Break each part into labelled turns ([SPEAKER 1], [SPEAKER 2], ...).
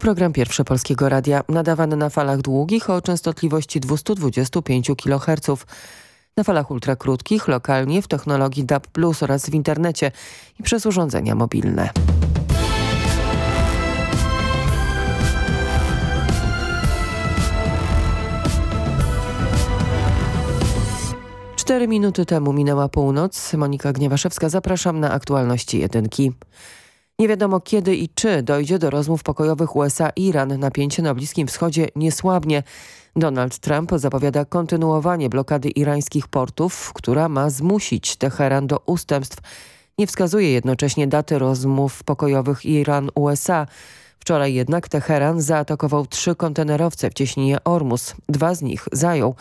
[SPEAKER 1] Program Pierwszy Polskiego Radia, nadawany na falach długich o częstotliwości 225 kHz. Na falach ultrakrótkich, lokalnie w technologii DAB+, oraz w internecie i przez urządzenia mobilne. Cztery minuty temu minęła północ. Monika Gniewaszewska, zapraszam na aktualności jedynki. Nie wiadomo kiedy i czy dojdzie do rozmów pokojowych USA-Iran. Napięcie na Bliskim Wschodzie nie słabnie. Donald Trump zapowiada kontynuowanie blokady irańskich portów, która ma zmusić Teheran do ustępstw. Nie wskazuje jednocześnie daty rozmów pokojowych Iran-USA. Wczoraj jednak Teheran zaatakował trzy kontenerowce w cieśninie Ormus. Dwa z nich zajął.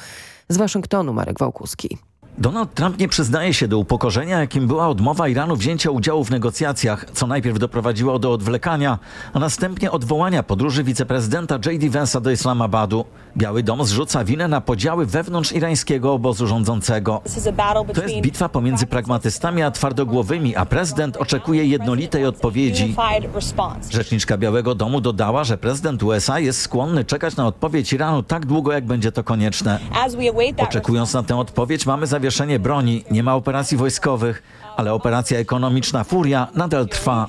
[SPEAKER 1] Z Waszyngtonu Marek Wałkuski.
[SPEAKER 2] Donald Trump nie przyznaje się do upokorzenia, jakim była odmowa Iranu wzięcia udziału w negocjacjach, co najpierw doprowadziło do odwlekania, a następnie odwołania podróży wiceprezydenta J.D. Vance'a do Islamabadu. Biały Dom zrzuca winę na podziały wewnątrz irańskiego obozu rządzącego. To jest bitwa pomiędzy pragmatystami a twardogłowymi, a prezydent oczekuje jednolitej odpowiedzi. Rzeczniczka Białego Domu dodała, że prezydent USA jest skłonny czekać na odpowiedź Iranu tak długo, jak będzie to konieczne. Oczekując na tę odpowiedź, mamy zawieszenie broni, nie ma operacji wojskowych, ale operacja ekonomiczna Furia nadal trwa.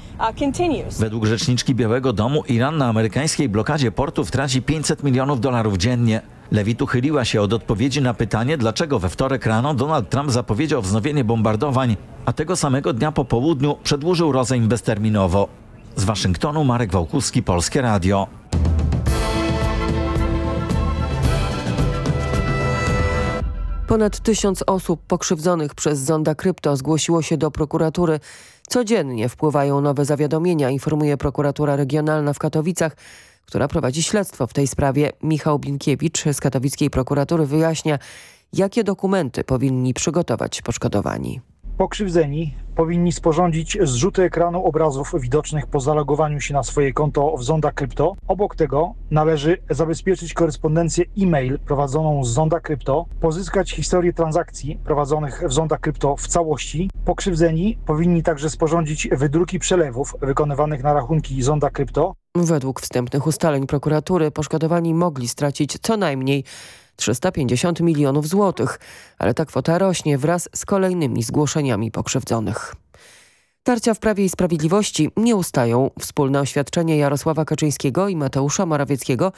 [SPEAKER 2] Według rzeczniczki Białego Domu Iran na amerykańskiej blokadzie portów traci 500 milionów dolarów dziennie. Lewit uchyliła się od odpowiedzi na pytanie, dlaczego we wtorek rano Donald Trump zapowiedział wznowienie bombardowań, a tego samego dnia po południu przedłużył rozejm bezterminowo. Z Waszyngtonu Marek Wałkuski, Polskie Radio.
[SPEAKER 1] Ponad tysiąc osób pokrzywdzonych przez zonda krypto zgłosiło się do prokuratury. Codziennie wpływają nowe zawiadomienia, informuje prokuratura regionalna w Katowicach, która prowadzi śledztwo w tej sprawie. Michał Binkiewicz z katowickiej prokuratury wyjaśnia, jakie dokumenty powinni przygotować poszkodowani.
[SPEAKER 3] Pokrzywdzeni powinni sporządzić zrzuty ekranu obrazów widocznych po zalogowaniu się na swoje konto w Zonda Krypto. Obok tego należy zabezpieczyć korespondencję e-mail prowadzoną z Zonda Krypto, pozyskać historię transakcji prowadzonych w Zonda Krypto w całości. Pokrzywdzeni powinni także sporządzić wydruki przelewów wykonywanych na rachunki Zonda Krypto.
[SPEAKER 1] Według wstępnych ustaleń prokuratury poszkodowani mogli stracić co najmniej 350 milionów złotych, ale ta kwota rośnie wraz z kolejnymi zgłoszeniami pokrzywdzonych. Tarcia w Prawie i Sprawiedliwości nie ustają. Wspólne oświadczenie Jarosława Kaczyńskiego i Mateusza Morawieckiego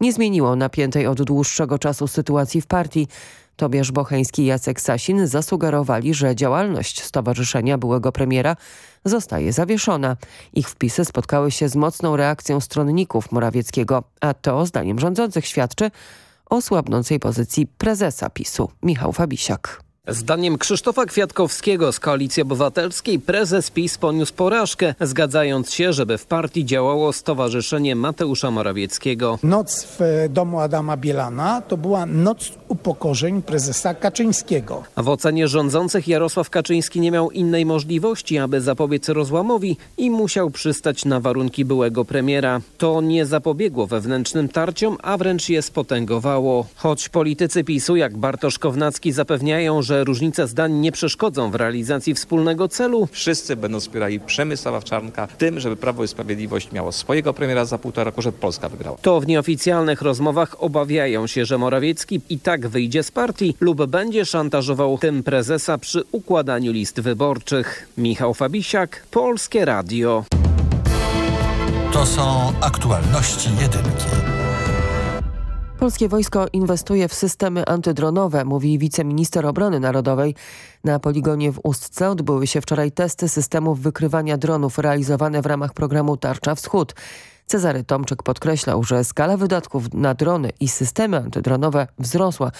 [SPEAKER 1] nie zmieniło napiętej od dłuższego czasu sytuacji w partii. Tobiasz Bocheński i Jacek Sasin zasugerowali, że działalność Stowarzyszenia byłego premiera zostaje zawieszona. Ich wpisy spotkały się z mocną reakcją stronników Morawieckiego, a to, zdaniem rządzących, świadczy o słabnącej pozycji prezesa PiSu, Michał Fabisiak.
[SPEAKER 4] Zdaniem Krzysztofa Kwiatkowskiego z Koalicji Obywatelskiej prezes PiS poniósł porażkę, zgadzając się, żeby w partii działało Stowarzyszenie Mateusza Morawieckiego.
[SPEAKER 5] Noc w domu Adama Bielana to była noc upokorzeń prezesa Kaczyńskiego.
[SPEAKER 4] W ocenie rządzących Jarosław Kaczyński nie miał innej możliwości, aby zapobiec rozłamowi i musiał przystać na warunki byłego premiera. To nie zapobiegło wewnętrznym tarciom, a wręcz je spotęgowało. Choć politycy PiSu jak Bartosz Kownacki zapewniają, że różnice zdań nie przeszkodzą w realizacji wspólnego celu.
[SPEAKER 6] Wszyscy będą wspierali Przemysława Czarnka tym, żeby Prawo i Sprawiedliwość miało swojego premiera za półtora roku, żeby Polska wygrała.
[SPEAKER 4] To w nieoficjalnych rozmowach obawiają się, że Morawiecki i tak wyjdzie z partii lub będzie szantażował tym prezesa przy układaniu list wyborczych. Michał Fabisiak, Polskie Radio.
[SPEAKER 7] To są aktualności jedynki.
[SPEAKER 1] Polskie wojsko inwestuje w systemy antydronowe, mówi wiceminister obrony narodowej. Na poligonie w Ustce odbyły się wczoraj testy systemów wykrywania dronów realizowane w ramach programu Tarcza Wschód. Cezary Tomczyk podkreślał, że skala wydatków na drony i systemy antydronowe wzrosła.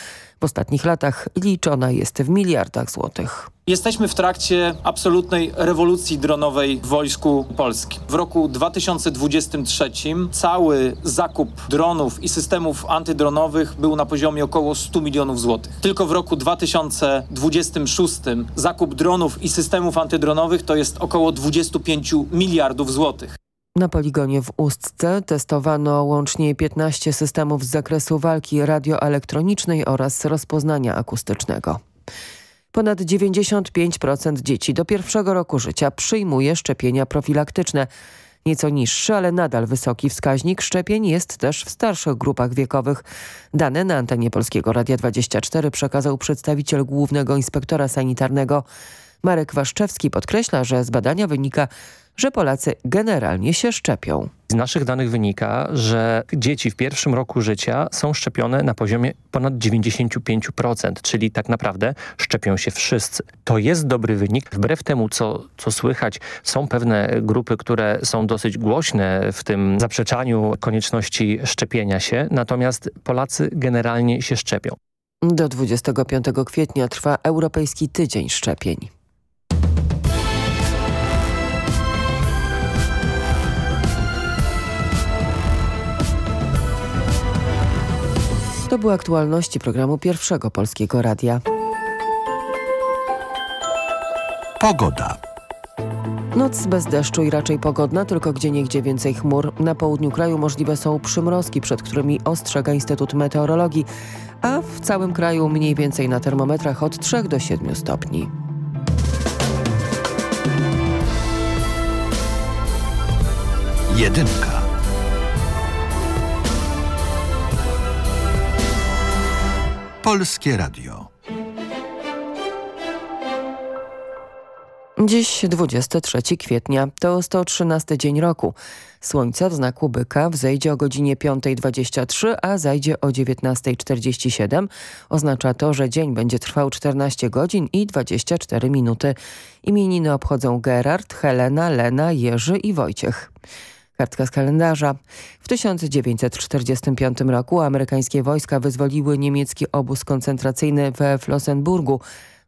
[SPEAKER 1] W ostatnich latach liczona jest w miliardach złotych.
[SPEAKER 8] Jesteśmy w trakcie absolutnej rewolucji dronowej w Wojsku Polskim. W roku 2023 cały zakup dronów i systemów antydronowych był na poziomie około 100 milionów złotych. Tylko w roku 2026 zakup dronów i systemów antydronowych to jest około 25 miliardów złotych.
[SPEAKER 1] Na poligonie w Ustce testowano łącznie 15 systemów z zakresu walki radioelektronicznej oraz rozpoznania akustycznego. Ponad 95% dzieci do pierwszego roku życia przyjmuje szczepienia profilaktyczne. Nieco niższy, ale nadal wysoki wskaźnik szczepień jest też w starszych grupach wiekowych. Dane na antenie Polskiego Radia 24 przekazał przedstawiciel Głównego Inspektora Sanitarnego Marek Waszczewski podkreśla, że z badania wynika, że Polacy generalnie się szczepią.
[SPEAKER 9] Z naszych danych wynika, że dzieci w pierwszym roku życia są szczepione na poziomie ponad 95%, czyli tak naprawdę szczepią się wszyscy. To jest dobry wynik. Wbrew temu, co, co słychać, są pewne grupy, które są dosyć głośne w tym zaprzeczaniu konieczności szczepienia się, natomiast Polacy generalnie się szczepią.
[SPEAKER 1] Do 25 kwietnia trwa Europejski Tydzień Szczepień. To były aktualności programu Pierwszego Polskiego Radia.
[SPEAKER 7] Pogoda.
[SPEAKER 1] Noc bez deszczu i raczej pogodna, tylko gdzie niegdzie więcej chmur. Na południu kraju możliwe są przymrozki, przed którymi ostrzega Instytut Meteorologii, a w całym kraju mniej więcej na termometrach od 3 do 7 stopni.
[SPEAKER 7] Jedynka. Polskie Radio.
[SPEAKER 1] Dziś 23 kwietnia to 113 dzień roku. Słońce w znaku byka wzejdzie o godzinie 5.23, a zajdzie o 19.47. Oznacza to, że dzień będzie trwał 14 godzin i 24 minuty. Imieniny obchodzą Gerard, Helena, Lena, Jerzy i Wojciech. Kartka z kalendarza. W 1945 roku amerykańskie wojska wyzwoliły niemiecki obóz koncentracyjny we Flossenburgu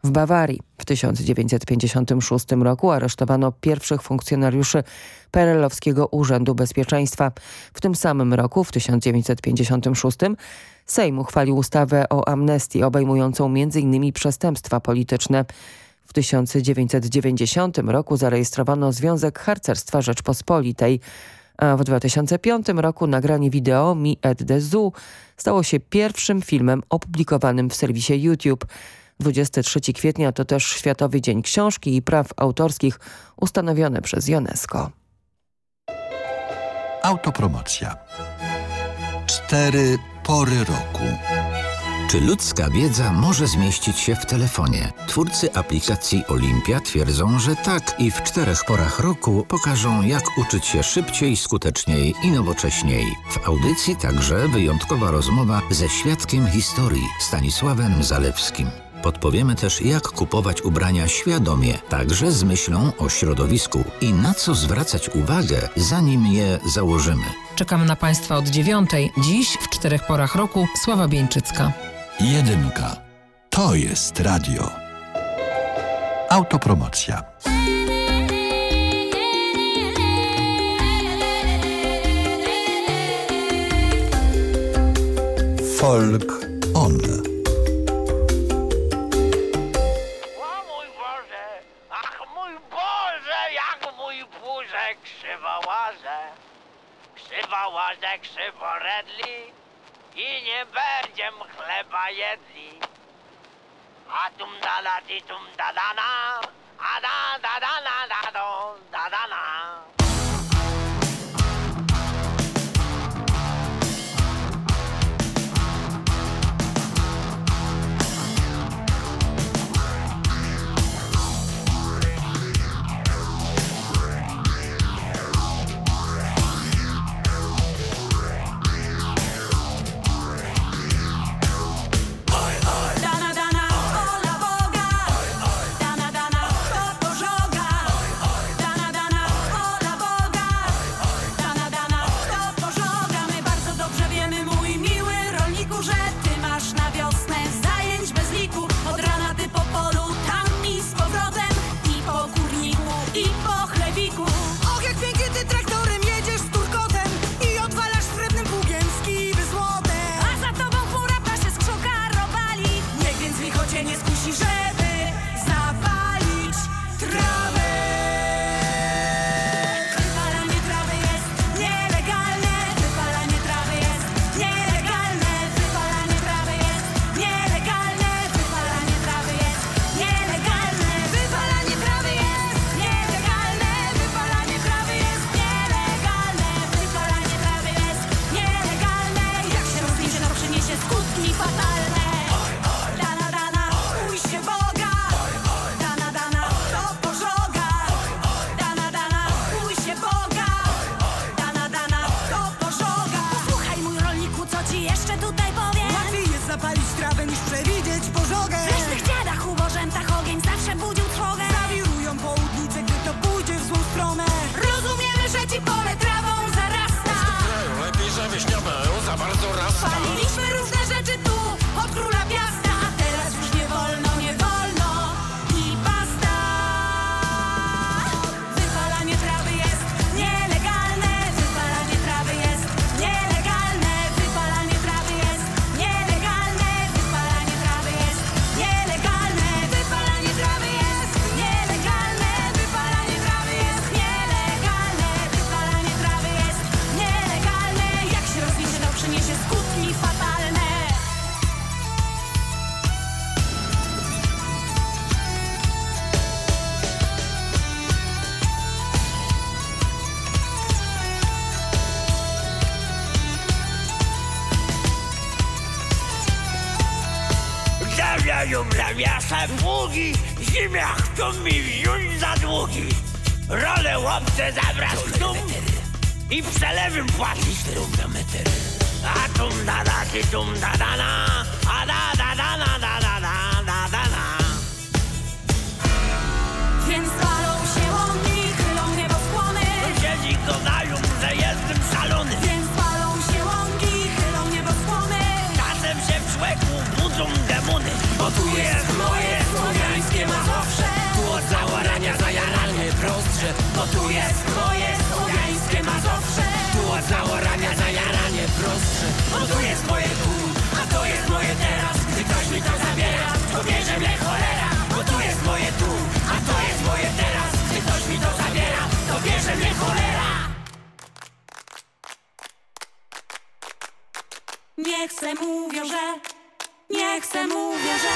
[SPEAKER 1] w Bawarii. W 1956 roku aresztowano pierwszych funkcjonariuszy Perelowskiego Urzędu Bezpieczeństwa. W tym samym roku, w 1956, Sejm uchwalił ustawę o amnestii obejmującą m.in. przestępstwa polityczne. W 1990 roku zarejestrowano Związek Harcerstwa Rzeczpospolitej, w 2005 roku nagranie wideo Mi et de Zoo stało się pierwszym filmem opublikowanym w serwisie YouTube. 23 kwietnia to też Światowy Dzień Książki i Praw Autorskich ustanowiony przez UNESCO.
[SPEAKER 7] Autopromocja. Cztery pory roku.
[SPEAKER 10] Czy ludzka wiedza może zmieścić się w telefonie? Twórcy aplikacji Olimpia twierdzą, że tak i w czterech porach roku pokażą, jak uczyć się szybciej, skuteczniej i nowocześniej. W audycji także wyjątkowa rozmowa ze świadkiem historii Stanisławem Zalewskim. Podpowiemy też, jak kupować ubrania świadomie, także z myślą o środowisku i na co zwracać uwagę, zanim je założymy.
[SPEAKER 11] Czekam na Państwa od dziewiątej. Dziś w czterech porach roku Sława Bieńczycka.
[SPEAKER 7] Jedynka. To jest radio. Autopromocja. Folk on.
[SPEAKER 12] Krzywo łaże, krzywo redli i nie będziem chleba jedli. A tum da la di tum da da na, a da da da na da do, da da na. Rolę łopce zabrać tum i przelewym płacić tum na metr. A tum da da ty tum da da na, a da da tu jest moje słowiańskie Mazowsze. Tu od zaorania zajaranie prostsze. Bo tu jest moje tu, a to jest moje teraz. Gdy ktoś mi to zabiera, to bierze mnie cholera. Bo tu jest moje tu, a to jest moje teraz. Gdy ktoś mi to zabiera, to bierze mnie cholera.
[SPEAKER 13] Nie chcę, mówię, że Nie chcę, mówię, że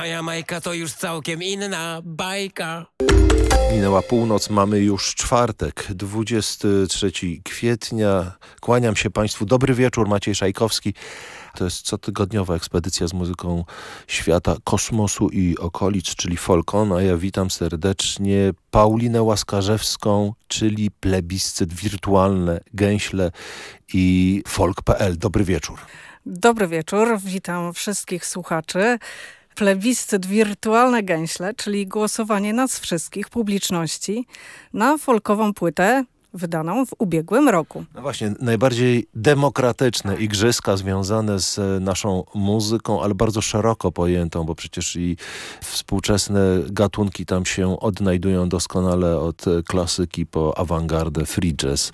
[SPEAKER 14] A Jamajka to już całkiem inna bajka.
[SPEAKER 15] Minęła północ, mamy już czwartek, 23 kwietnia. Kłaniam się Państwu. Dobry wieczór, Maciej Szajkowski. To jest cotygodniowa ekspedycja z muzyką świata, kosmosu i okolic, czyli Folkon, a ja witam serdecznie Paulinę Łaskarzewską, czyli plebiscyt wirtualne, gęśle i folk.pl. Dobry wieczór.
[SPEAKER 16] Dobry wieczór, witam wszystkich słuchaczy. Plebiscyt Wirtualne Gęśle, czyli głosowanie nas wszystkich, publiczności, na folkową płytę wydaną w ubiegłym roku.
[SPEAKER 15] No właśnie, najbardziej demokratyczne igrzyska związane z e, naszą muzyką, ale bardzo szeroko pojętą, bo przecież i współczesne gatunki tam się odnajdują doskonale od e, klasyki po awangardę, free jazz,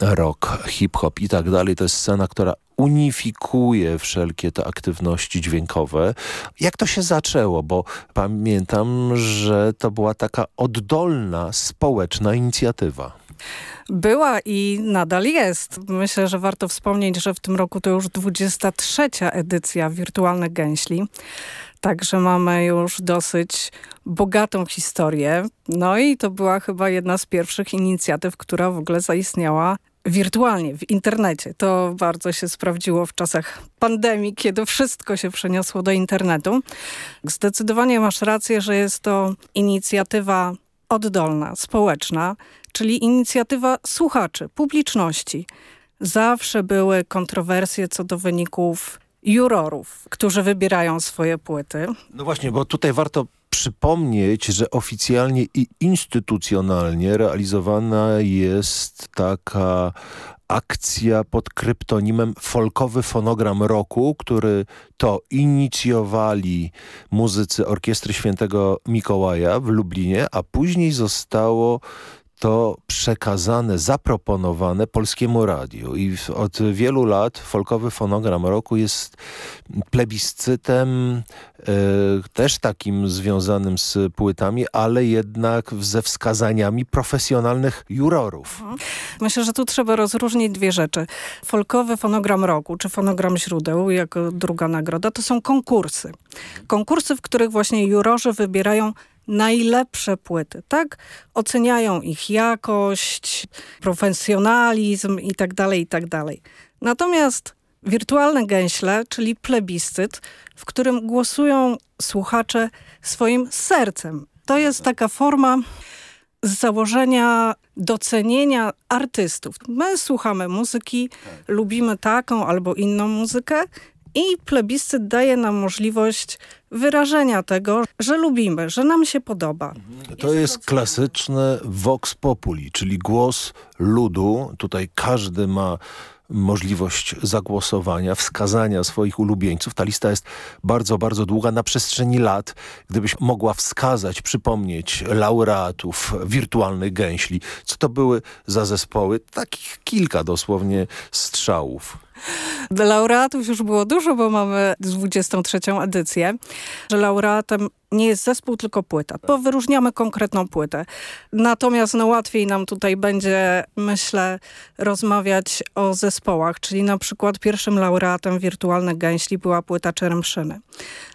[SPEAKER 15] rock, hip-hop i tak dalej. To jest scena, która unifikuje wszelkie te aktywności dźwiękowe. Jak to się zaczęło? Bo pamiętam, że to była taka oddolna, społeczna inicjatywa.
[SPEAKER 16] Była i nadal jest. Myślę, że warto wspomnieć, że w tym roku to już 23. edycja Wirtualnych Gęśli. Także mamy już dosyć bogatą historię. No i to była chyba jedna z pierwszych inicjatyw, która w ogóle zaistniała wirtualnie, w internecie. To bardzo się sprawdziło w czasach pandemii, kiedy wszystko się przeniosło do internetu. Zdecydowanie masz rację, że jest to inicjatywa oddolna, społeczna, czyli inicjatywa słuchaczy, publiczności. Zawsze były kontrowersje co do wyników jurorów, którzy wybierają swoje płyty.
[SPEAKER 15] No właśnie, bo tutaj warto przypomnieć, że oficjalnie i instytucjonalnie realizowana jest taka akcja pod kryptonimem Folkowy Fonogram Roku, który to inicjowali muzycy Orkiestry Świętego Mikołaja w Lublinie, a później zostało to przekazane, zaproponowane Polskiemu Radiu. I od wielu lat Folkowy Fonogram Roku jest plebiscytem e, też takim związanym z płytami, ale jednak ze wskazaniami profesjonalnych jurorów.
[SPEAKER 16] Myślę, że tu trzeba rozróżnić dwie rzeczy. Folkowy Fonogram Roku, czy Fonogram Źródeł, jako druga nagroda, to są konkursy. Konkursy, w których właśnie jurorzy wybierają najlepsze płyty, tak? Oceniają ich jakość, profesjonalizm i tak dalej, i tak dalej. Natomiast wirtualne gęśle, czyli plebiscyt, w którym głosują słuchacze swoim sercem. To jest taka forma z założenia docenienia artystów. My słuchamy muzyki, lubimy taką albo inną muzykę i plebiscyt daje nam możliwość wyrażenia tego, że lubimy, że nam się podoba.
[SPEAKER 15] To jest klasyczne vox populi, czyli głos ludu. Tutaj każdy ma możliwość zagłosowania, wskazania swoich ulubieńców. Ta lista jest bardzo, bardzo długa. Na przestrzeni lat, gdybyś mogła wskazać, przypomnieć laureatów wirtualnych gęśli, co to były za zespoły, takich kilka dosłownie strzałów.
[SPEAKER 16] Laureatów już było dużo, bo mamy 23. edycję, że laureatem nie jest zespół, tylko płyta, bo wyróżniamy konkretną płytę. Natomiast no, łatwiej nam tutaj będzie, myślę, rozmawiać o zespołach, czyli na przykład pierwszym laureatem Wirtualnych Gęśli była płyta Czeremszyny.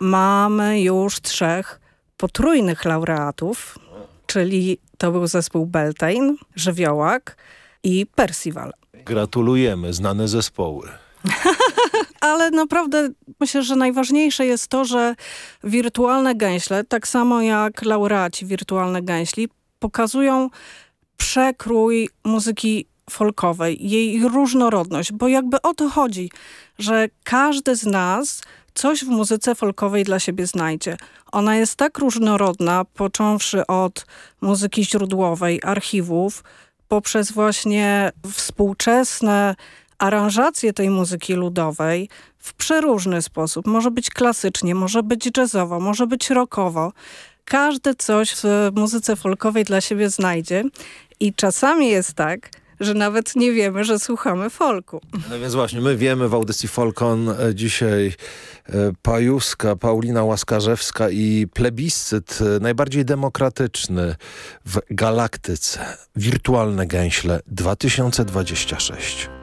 [SPEAKER 16] Mamy już trzech potrójnych laureatów, czyli to był zespół Beltane, Żywiołak i Percival.
[SPEAKER 15] Gratulujemy, znane zespoły.
[SPEAKER 16] Ale naprawdę myślę, że najważniejsze jest to, że wirtualne gęśle, tak samo jak laureaci wirtualne gęśli, pokazują przekrój muzyki folkowej, jej różnorodność, bo jakby o to chodzi, że każdy z nas coś w muzyce folkowej dla siebie znajdzie. Ona jest tak różnorodna, począwszy od muzyki źródłowej, archiwów, poprzez właśnie współczesne aranżację tej muzyki ludowej w przeróżny sposób. Może być klasycznie, może być jazzowo, może być rockowo. Każdy coś w muzyce folkowej dla siebie znajdzie i czasami jest tak, że nawet nie wiemy, że słuchamy folku.
[SPEAKER 15] No więc właśnie, my wiemy w audycji Folkon e, dzisiaj e, Pajuska, Paulina Łaskarzewska i plebiscyt e, najbardziej demokratyczny w galaktyce. Wirtualne gęśle 2026.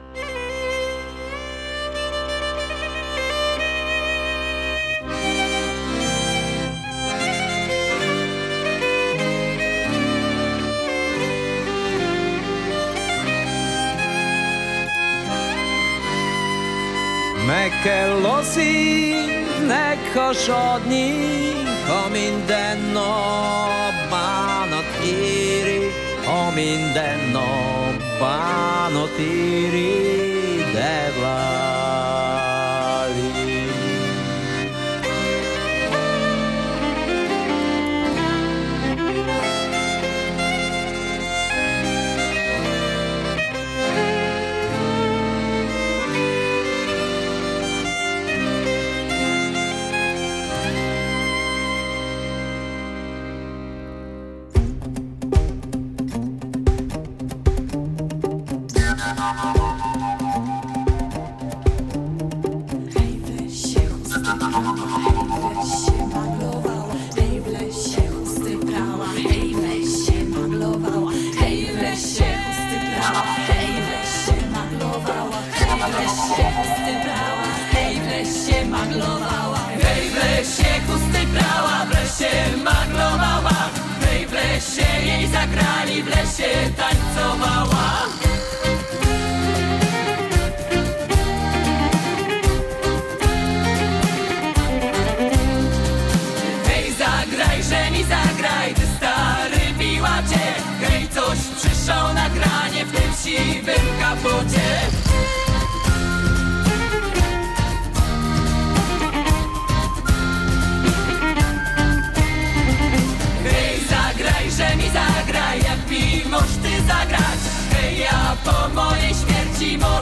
[SPEAKER 17] Meg kell szívnek hasadni, ha minden nap bánat éri, ha minden nap bánat éri, de válik.
[SPEAKER 7] Maglowała, hej, w lesie chusty prała,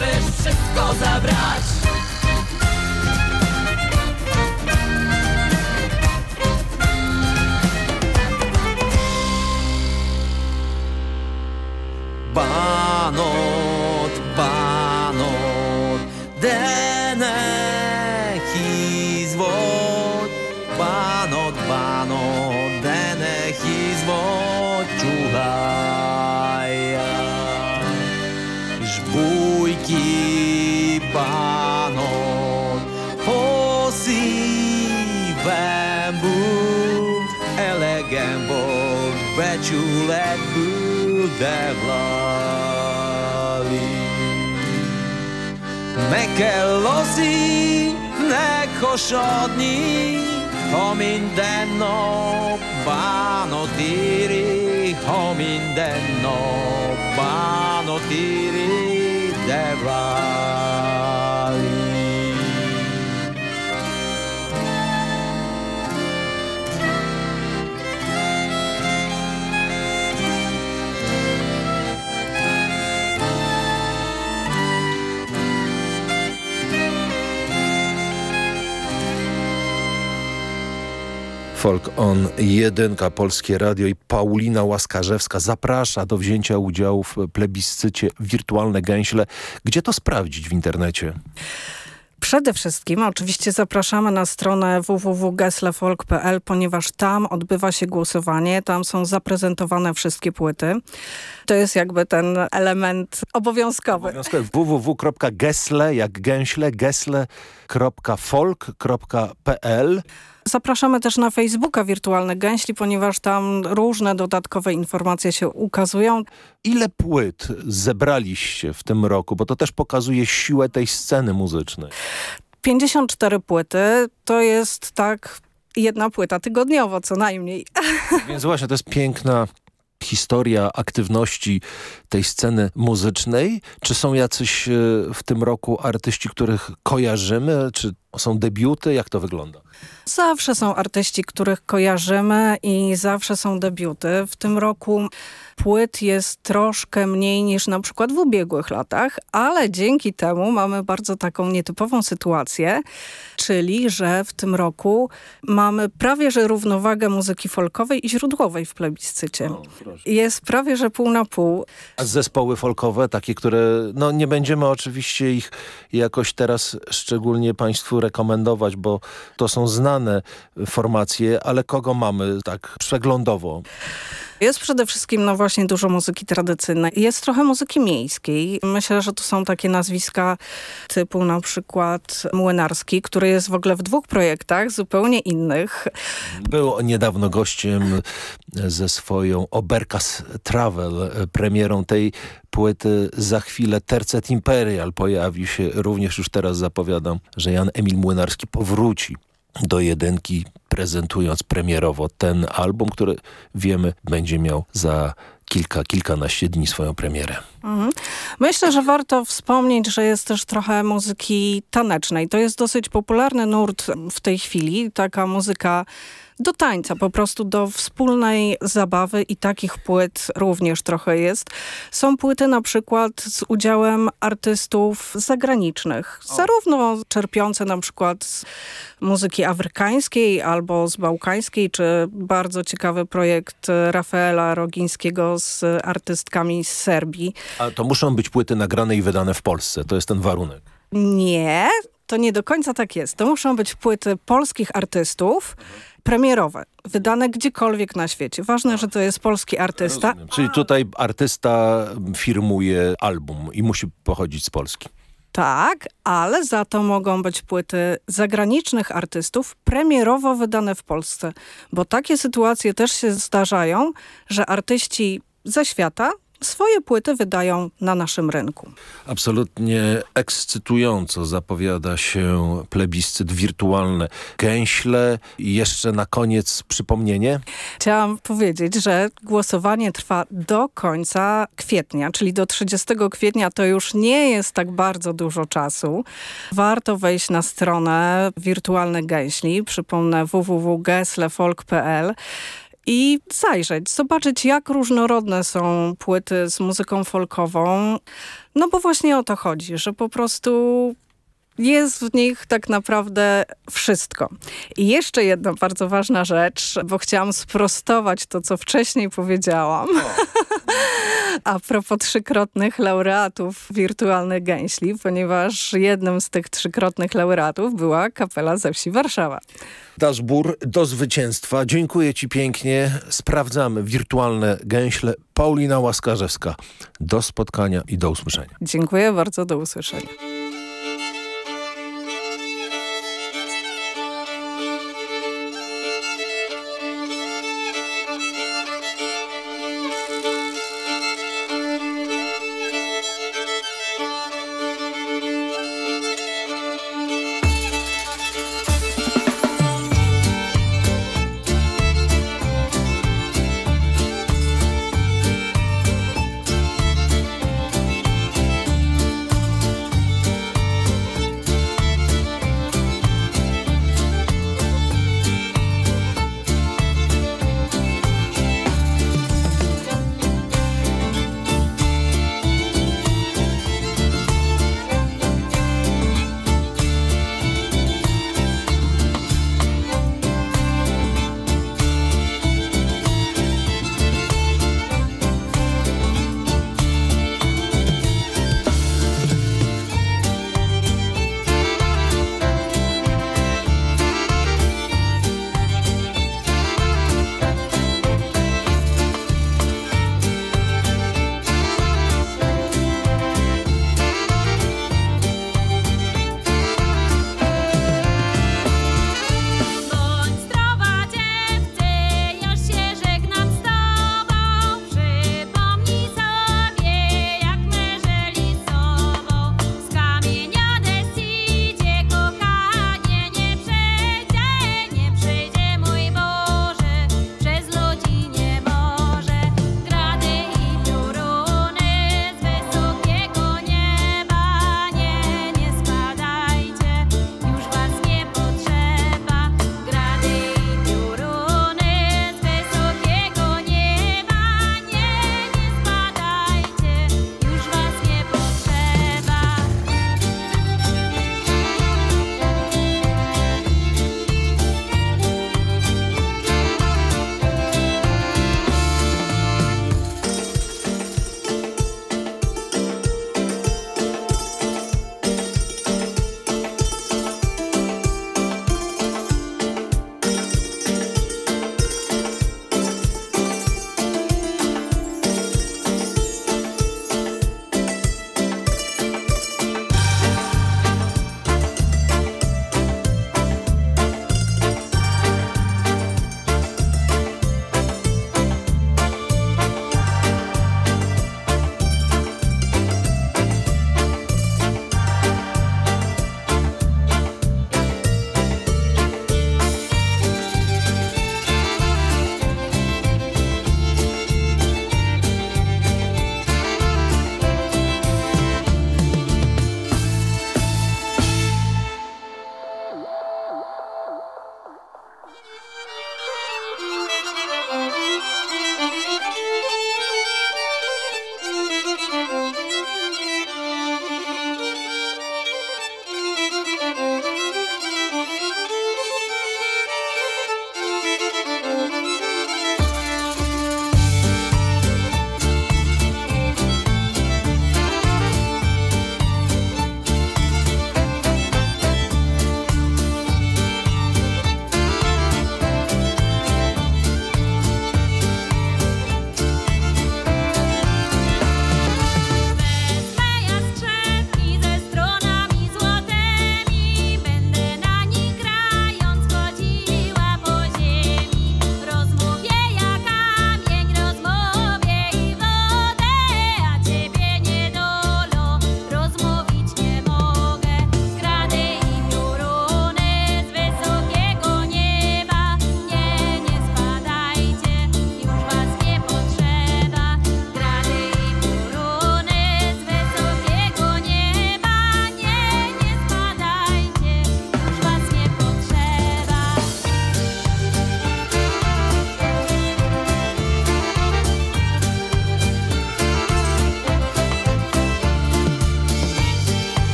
[SPEAKER 7] możesz wszystko zabrać
[SPEAKER 17] devlali. Meg kell a szívnek hasadni, ha minden nap bánat éri, ha minden nap bánat éri, de.
[SPEAKER 15] Folk On jedynka Polskie Radio i Paulina Łaskarzewska zaprasza do wzięcia udziału w plebiscycie Wirtualne Gęśle. Gdzie to sprawdzić w internecie?
[SPEAKER 16] Przede wszystkim oczywiście zapraszamy na stronę www.geslefolk.pl, ponieważ tam odbywa się głosowanie, tam są zaprezentowane wszystkie płyty. To jest jakby ten element obowiązkowy.
[SPEAKER 15] Obowiązkowy www.gesle, jak gęśle, gesle.folk.pl
[SPEAKER 16] Zapraszamy też na Facebooka Wirtualne Gęśli, ponieważ tam różne dodatkowe informacje się ukazują.
[SPEAKER 15] Ile płyt zebraliście w tym roku? Bo to też pokazuje siłę tej sceny muzycznej.
[SPEAKER 16] 54 płyty to jest tak jedna płyta tygodniowo co najmniej.
[SPEAKER 15] Więc właśnie to jest piękna historia aktywności tej sceny muzycznej. Czy są jacyś e, w tym roku artyści, których kojarzymy? Czy są debiuty? Jak to wygląda?
[SPEAKER 16] Zawsze są artyści, których kojarzymy i zawsze są debiuty. W tym roku płyt jest troszkę mniej niż na przykład w ubiegłych latach, ale dzięki temu mamy bardzo taką nietypową sytuację, czyli że w tym roku mamy prawie że równowagę muzyki folkowej i źródłowej w plebiscycie. jest prawie że pół na pół.
[SPEAKER 15] A zespoły folkowe, takie, które no nie będziemy oczywiście ich jakoś teraz szczególnie Państwu rekomendować, bo to są znane formacje, ale kogo mamy tak przeglądowo?
[SPEAKER 16] Jest przede wszystkim no właśnie dużo muzyki tradycyjnej. Jest trochę muzyki miejskiej. Myślę, że to są takie nazwiska typu na przykład Młynarski, który jest w ogóle w dwóch projektach zupełnie innych.
[SPEAKER 15] Był niedawno gościem ze swoją Oberkas Travel, premierą tej płyty. Za chwilę Tercet Imperial pojawi się. Również już teraz zapowiadam, że Jan Emil Młynarski powróci do jedynki, prezentując premierowo ten album, który wiemy będzie miał za kilka, kilkanaście dni swoją premierę.
[SPEAKER 16] Mhm. Myślę, że warto wspomnieć, że jest też trochę muzyki tanecznej. To jest dosyć popularny nurt w tej chwili, taka muzyka do tańca, po prostu do wspólnej zabawy i takich płyt również trochę jest. Są płyty na przykład z udziałem artystów zagranicznych, zarówno czerpiące na przykład z muzyki afrykańskiej albo z bałkańskiej, czy bardzo ciekawy projekt Rafaela Rogińskiego z artystkami z Serbii.
[SPEAKER 15] A to muszą być płyty nagrane i wydane w Polsce, to jest ten warunek.
[SPEAKER 16] Nie, to nie do końca tak jest. To muszą być płyty polskich artystów, premierowe, wydane gdziekolwiek na świecie. Ważne, że to jest polski artysta.
[SPEAKER 15] Rozumiem. Czyli tutaj artysta firmuje album i musi pochodzić z Polski.
[SPEAKER 16] Tak, ale za to mogą być płyty zagranicznych artystów premierowo wydane w Polsce. Bo takie sytuacje też się zdarzają, że artyści ze świata swoje płyty wydają na naszym rynku.
[SPEAKER 15] Absolutnie ekscytująco zapowiada się plebiscyt wirtualne Gęśle. I jeszcze na koniec przypomnienie.
[SPEAKER 16] Chciałam powiedzieć, że głosowanie trwa do końca kwietnia, czyli do 30 kwietnia to już nie jest tak bardzo dużo czasu. Warto wejść na stronę Wirtualne Gęśli, przypomnę www.geslefolk.pl i zajrzeć, zobaczyć jak różnorodne są płyty z muzyką folkową. No bo właśnie o to chodzi, że po prostu jest w nich tak naprawdę wszystko. I jeszcze jedna bardzo ważna rzecz, bo chciałam sprostować to, co wcześniej powiedziałam. A propos trzykrotnych laureatów wirtualnych gęśli, ponieważ jednym z tych trzykrotnych laureatów była kapela ze wsi Warszawa.
[SPEAKER 15] Daszbur do zwycięstwa. Dziękuję Ci pięknie. Sprawdzamy wirtualne gęśle. Paulina Łaskarzewska. Do spotkania i do usłyszenia.
[SPEAKER 16] Dziękuję bardzo, do usłyszenia.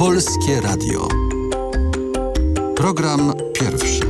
[SPEAKER 7] Polskie Radio. Program pierwszy.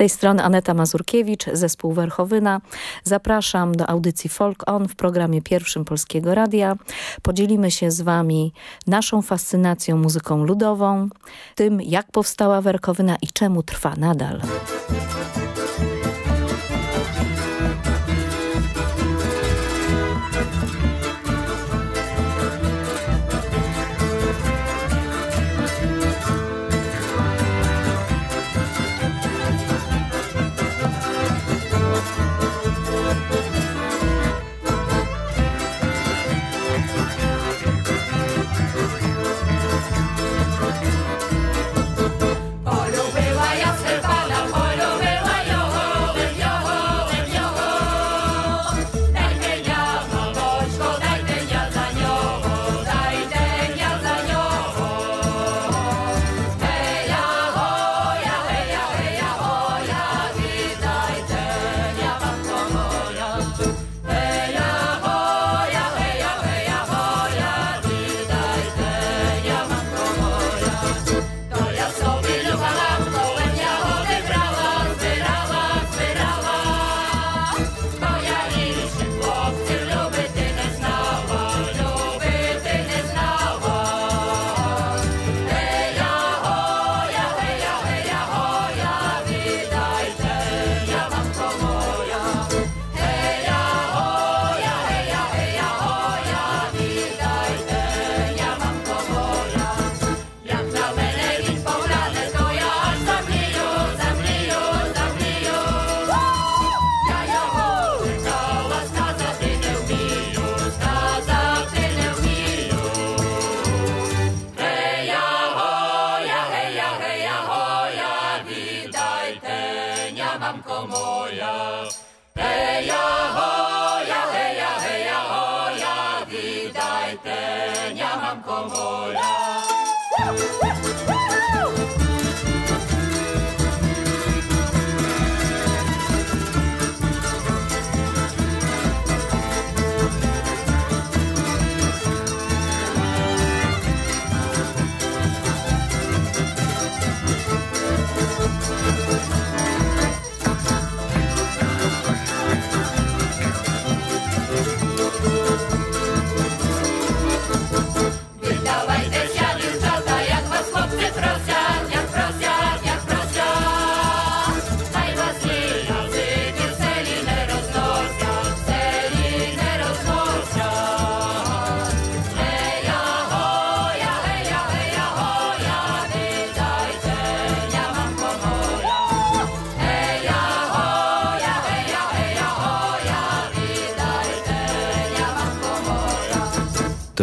[SPEAKER 18] Tej strony Aneta Mazurkiewicz, zespół Werchowyna. Zapraszam do audycji Folk On w programie pierwszym Polskiego Radia. Podzielimy się z Wami naszą fascynacją muzyką ludową, tym jak powstała Werchowyna i czemu trwa nadal.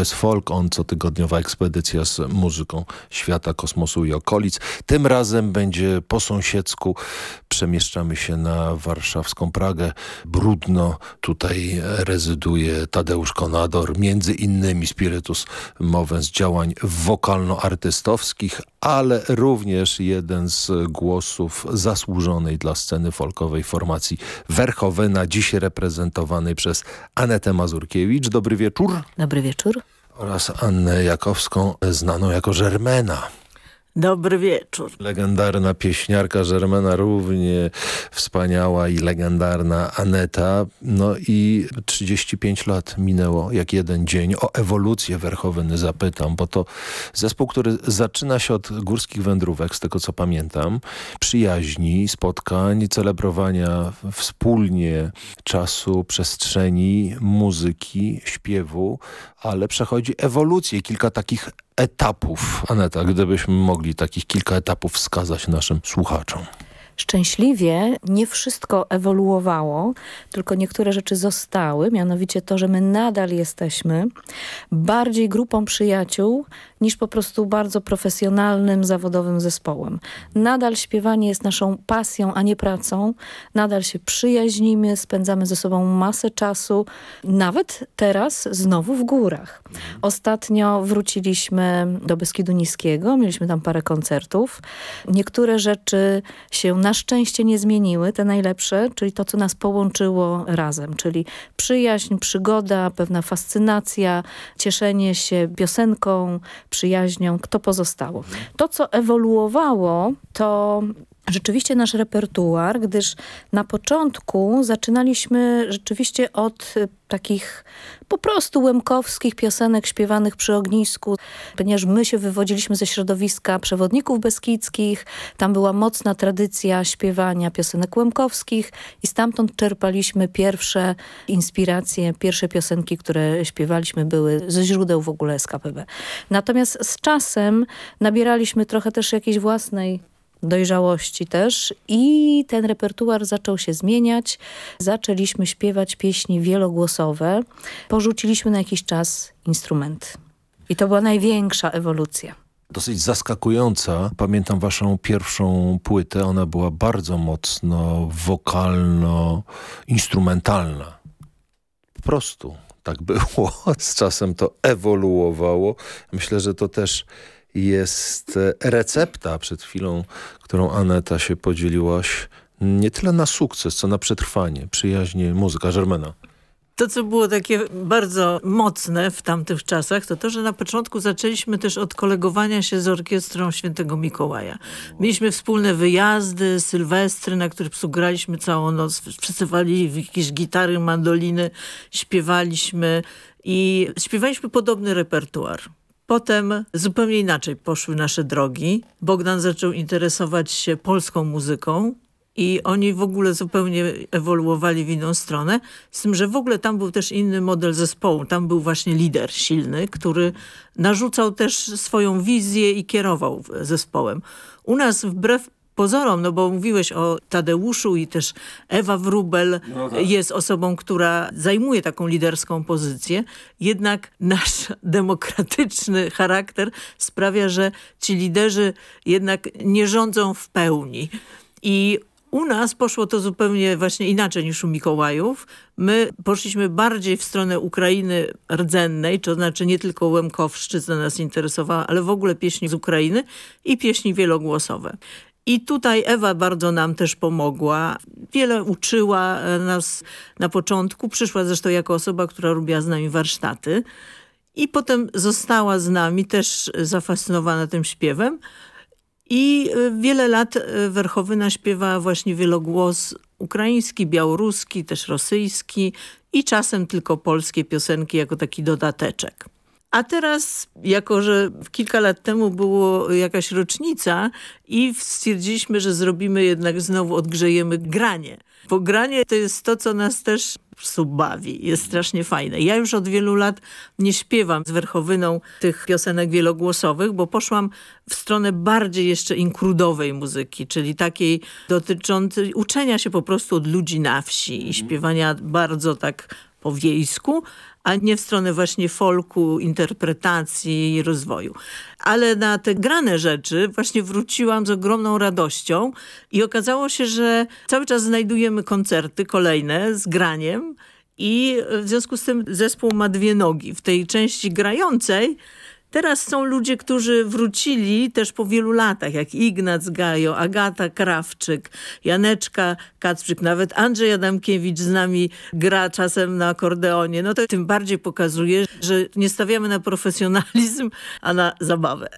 [SPEAKER 15] Jest Folk On, cotygodniowa ekspedycja z muzyką świata, kosmosu i okolic. Tym razem będzie po sąsiedzku. Przemieszczamy się na warszawską Pragę. Brudno. Tutaj rezyduje Tadeusz Konador, między innymi Spirytus Mowens działań wokalno-artystowskich, ale również jeden z głosów zasłużonej dla sceny folkowej formacji Werchowena, dziś reprezentowanej przez Anetę Mazurkiewicz. Dobry wieczór.
[SPEAKER 18] Dobry wieczór.
[SPEAKER 15] Oraz Annę Jakowską, znaną jako Żermena.
[SPEAKER 19] Dobry wieczór.
[SPEAKER 15] Legendarna pieśniarka Żermena, równie wspaniała i legendarna Aneta. No i 35 lat minęło, jak jeden dzień. O ewolucję Werchoweny zapytam, bo to zespół, który zaczyna się od górskich wędrówek, z tego co pamiętam, przyjaźni, spotkań, celebrowania wspólnie czasu, przestrzeni, muzyki, śpiewu, ale przechodzi ewolucję, kilka takich etapów. Aneta, gdybyśmy mogli takich kilka etapów wskazać naszym słuchaczom.
[SPEAKER 18] Szczęśliwie nie wszystko ewoluowało, tylko niektóre rzeczy zostały, mianowicie to, że my nadal jesteśmy bardziej grupą przyjaciół niż po prostu bardzo profesjonalnym, zawodowym zespołem. Nadal śpiewanie jest naszą pasją, a nie pracą. Nadal się przyjaźnimy, spędzamy ze sobą masę czasu. Nawet teraz znowu w górach. Ostatnio wróciliśmy do Beskidu Niskiego, mieliśmy tam parę koncertów. Niektóre rzeczy się na szczęście nie zmieniły, te najlepsze, czyli to, co nas połączyło razem, czyli przyjaźń, przygoda, pewna fascynacja, cieszenie się piosenką, przyjaźnią, kto pozostało. To, co ewoluowało, to rzeczywiście nasz repertuar, gdyż na początku zaczynaliśmy rzeczywiście od y, takich po prostu łemkowskich piosenek śpiewanych przy ognisku, ponieważ my się wywodziliśmy ze środowiska przewodników beskidzkich, tam była mocna tradycja śpiewania piosenek łemkowskich i stamtąd czerpaliśmy pierwsze inspiracje, pierwsze piosenki, które śpiewaliśmy były ze źródeł w ogóle SKPB. Natomiast z czasem nabieraliśmy trochę też jakiejś własnej dojrzałości też i ten repertuar zaczął się zmieniać. Zaczęliśmy śpiewać pieśni wielogłosowe. Porzuciliśmy na jakiś czas instrumenty. I to była największa ewolucja.
[SPEAKER 15] Dosyć zaskakująca. Pamiętam waszą pierwszą płytę. Ona była bardzo mocno wokalno-instrumentalna. Po prostu tak było. Z czasem to ewoluowało. Myślę, że to też jest recepta przed chwilą, którą Aneta się podzieliłaś, nie tyle na sukces, co na przetrwanie, przyjaźnie, muzyka Żermena.
[SPEAKER 19] To, co było takie bardzo mocne w tamtych czasach, to to, że na początku zaczęliśmy też od kolegowania się z Orkiestrą Świętego Mikołaja. Mieliśmy wspólne wyjazdy, sylwestry, na których graliśmy całą noc, wszyscy walili jakieś gitary, mandoliny, śpiewaliśmy i śpiewaliśmy podobny repertuar. Potem zupełnie inaczej poszły nasze drogi. Bogdan zaczął interesować się polską muzyką i oni w ogóle zupełnie ewoluowali w inną stronę. Z tym, że w ogóle tam był też inny model zespołu. Tam był właśnie lider silny, który narzucał też swoją wizję i kierował zespołem. U nas wbrew pozorom, no bo mówiłeś o Tadeuszu i też Ewa Wrubel no tak. jest osobą, która zajmuje taką liderską pozycję, jednak nasz demokratyczny charakter sprawia, że ci liderzy jednak nie rządzą w pełni. I u nas poszło to zupełnie właśnie inaczej niż u Mikołajów. My poszliśmy bardziej w stronę Ukrainy rdzennej, to znaczy nie tylko Łemkowszczyzna nas interesowała, ale w ogóle pieśni z Ukrainy i pieśni wielogłosowe. I tutaj Ewa bardzo nam też pomogła. Wiele uczyła e, nas na początku. Przyszła zresztą jako osoba, która robiła z nami warsztaty. I potem została z nami też zafascynowana tym śpiewem. I e, wiele lat e, Werchowyna śpiewa właśnie wielogłos ukraiński, białoruski, też rosyjski i czasem tylko polskie piosenki jako taki dodateczek. A teraz, jako że kilka lat temu było jakaś rocznica i stwierdziliśmy, że zrobimy jednak znowu, odgrzejemy granie. Bo granie to jest to, co nas też bawi. Jest strasznie fajne. Ja już od wielu lat nie śpiewam z Werchowyną tych piosenek wielogłosowych, bo poszłam w stronę bardziej jeszcze inkrudowej muzyki, czyli takiej dotyczącej uczenia się po prostu od ludzi na wsi i śpiewania bardzo tak po wiejsku, a nie w stronę właśnie folku, interpretacji i rozwoju. Ale na te grane rzeczy właśnie wróciłam z ogromną radością i okazało się, że cały czas znajdujemy koncerty kolejne z graniem i w związku z tym zespół ma dwie nogi. W tej części grającej Teraz są ludzie, którzy wrócili też po wielu latach, jak Ignac Gajo, Agata Krawczyk, Janeczka Kacprzyk, nawet Andrzej Adamkiewicz z nami gra czasem na akordeonie. No to tym bardziej pokazuje, że nie stawiamy na profesjonalizm, a na zabawę.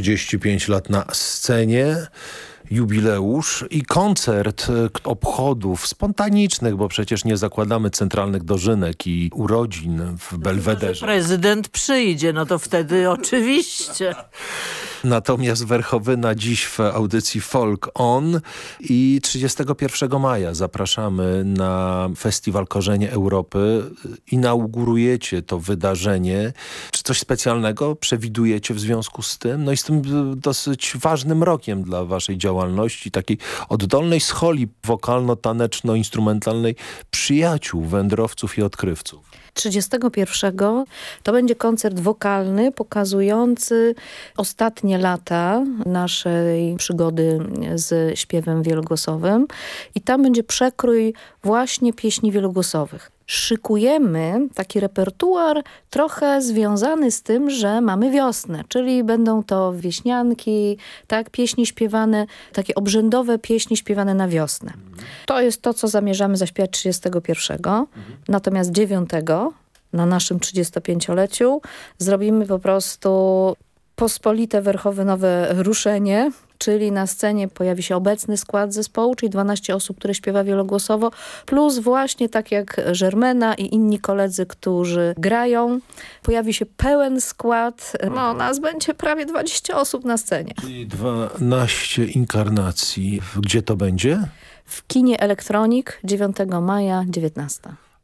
[SPEAKER 15] Trzydzieści pięć lat na scenie jubileusz i koncert e, obchodów spontanicznych, bo przecież nie zakładamy centralnych dożynek i urodzin w Belwederze.
[SPEAKER 19] Prezydent przyjdzie, no to wtedy oczywiście.
[SPEAKER 15] Natomiast Werchowyna dziś w audycji Folk On i 31 maja zapraszamy na Festiwal Korzenie Europy. Inaugurujecie to wydarzenie. Czy coś specjalnego przewidujecie w związku z tym? No i z tym dosyć ważnym rokiem dla waszej działalności, takiej oddolnej scholi wokalno-taneczno-instrumentalnej przyjaciół, wędrowców i odkrywców.
[SPEAKER 18] 31 to będzie koncert wokalny pokazujący ostatnie lata naszej przygody z śpiewem wielogłosowym i tam będzie przekrój właśnie pieśni wielogłosowych. Szykujemy taki repertuar trochę związany z tym, że mamy wiosnę, czyli będą to wieśnianki, tak, pieśni śpiewane, takie obrzędowe pieśni śpiewane na wiosnę. To jest to, co zamierzamy zaśpiewać 31. Natomiast 9 na naszym 35-leciu zrobimy po prostu pospolite werchowynowe ruszenie, czyli na scenie pojawi się obecny skład zespołu, czyli 12 osób, które śpiewa wielogłosowo, plus właśnie tak jak Żermena i inni koledzy, którzy grają. Pojawi się pełen skład, no nas będzie prawie 20 osób na scenie.
[SPEAKER 15] Czyli 12 inkarnacji. Gdzie to będzie?
[SPEAKER 18] W kinie Elektronik 9 maja 19.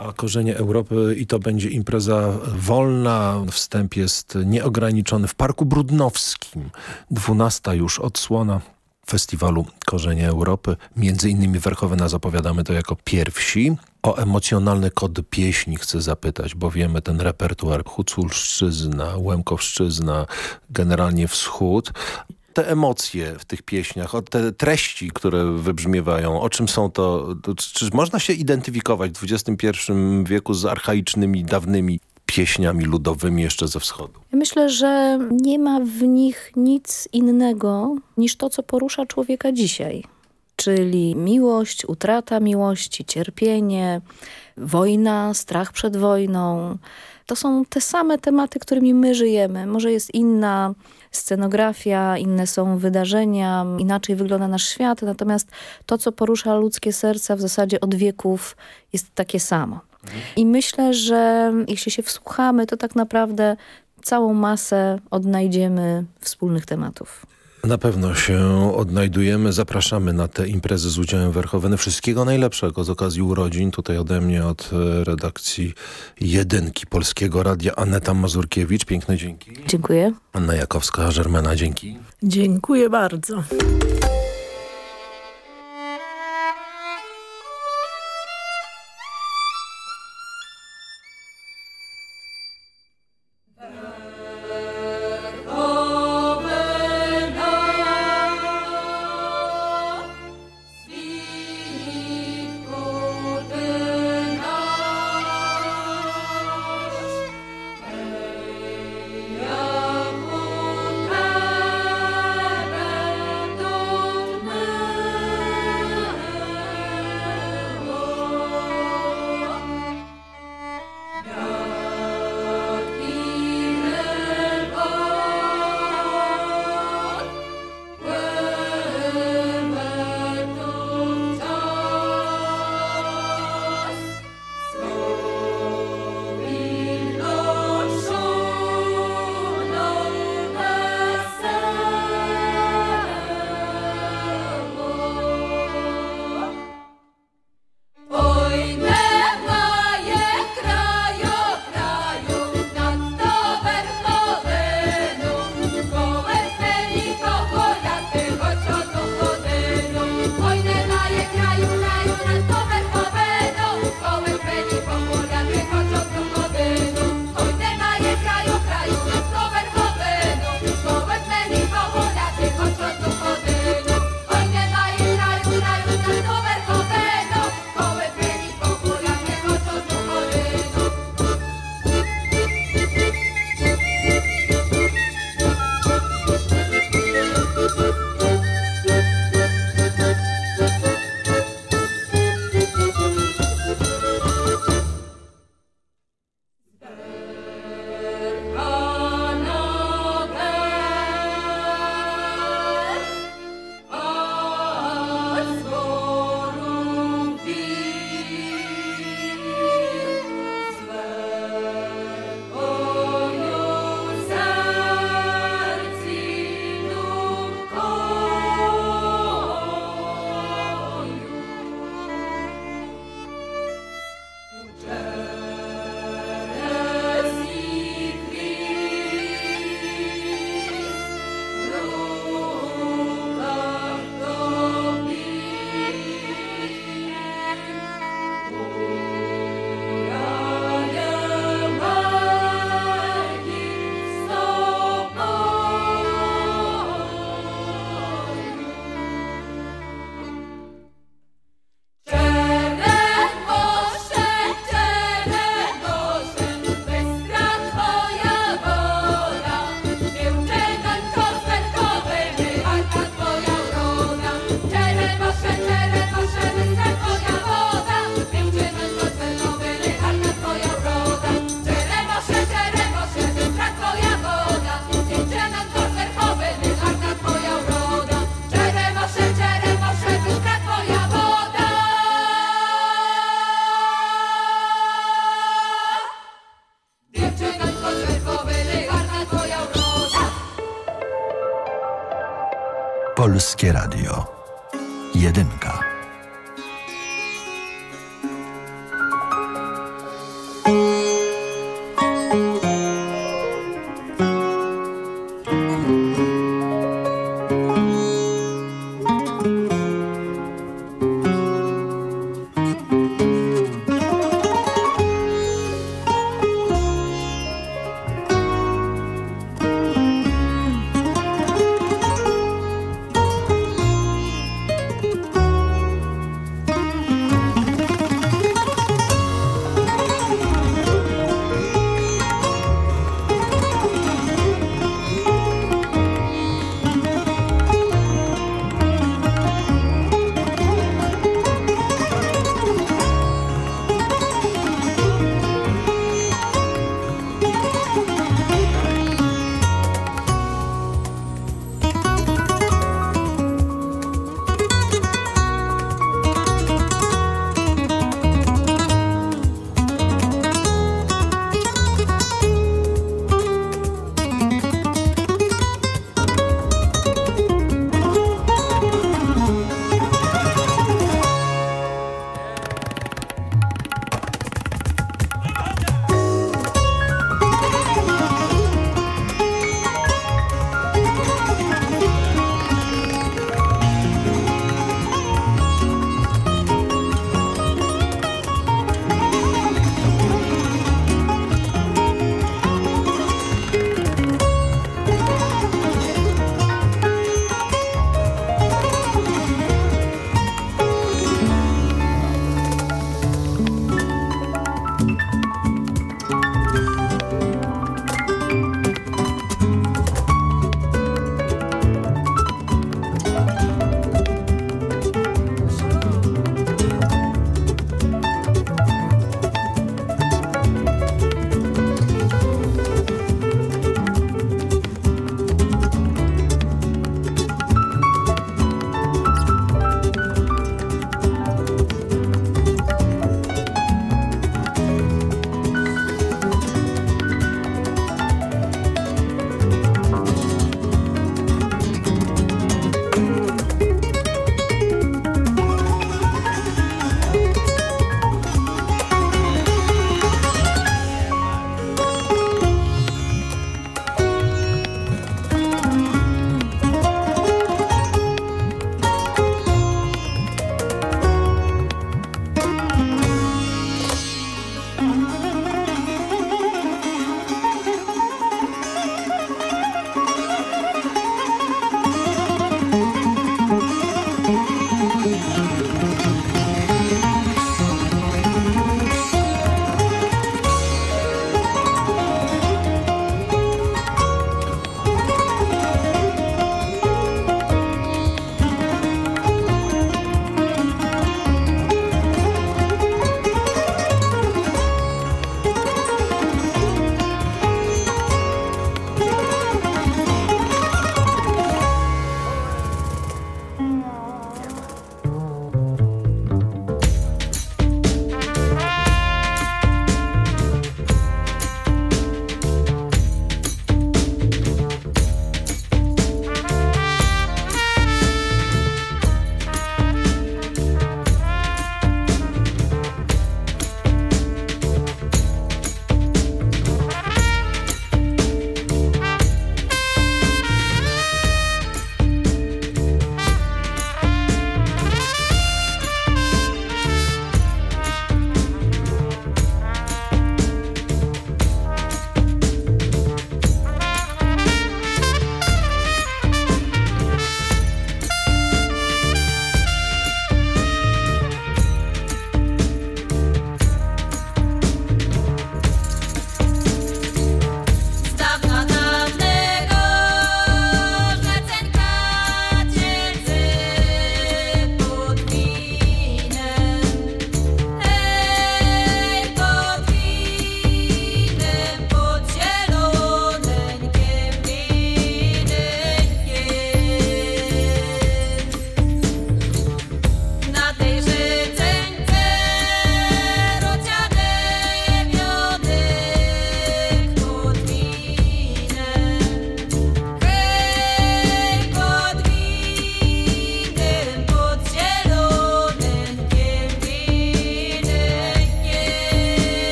[SPEAKER 15] A korzenie Europy i to będzie impreza wolna, wstęp jest nieograniczony w Parku Brudnowskim. 12 już odsłona festiwalu Korzenie Europy. Między innymi Werchowyna zapowiadamy to jako pierwsi. O emocjonalny kod pieśni chcę zapytać, bo wiemy ten repertuar Huculszczyzna, Łemkowszczyzna, generalnie Wschód. Te emocje w tych pieśniach, o te treści, które wybrzmiewają, o czym są to, to czy można się identyfikować w XXI wieku z archaicznymi, dawnymi pieśniami ludowymi jeszcze ze wschodu?
[SPEAKER 18] Myślę, że nie ma w nich nic innego niż to, co porusza człowieka dzisiaj. Czyli miłość, utrata miłości, cierpienie, wojna, strach przed wojną. To są te same tematy, którymi my żyjemy. Może jest inna scenografia, inne są wydarzenia, inaczej wygląda nasz świat, natomiast to, co porusza ludzkie serca w zasadzie od wieków jest takie samo. I myślę, że jeśli się wsłuchamy, to tak naprawdę całą masę odnajdziemy wspólnych tematów.
[SPEAKER 15] Na pewno się odnajdujemy. Zapraszamy na te imprezy z udziałem Werchoweny. Wszystkiego najlepszego z okazji urodzin. Tutaj ode mnie od e, redakcji Jedynki Polskiego Radia Aneta Mazurkiewicz. Piękne dzięki.
[SPEAKER 18] Dziękuję.
[SPEAKER 15] Anna Jakowska, Żermena, dzięki.
[SPEAKER 7] Dziękuję bardzo.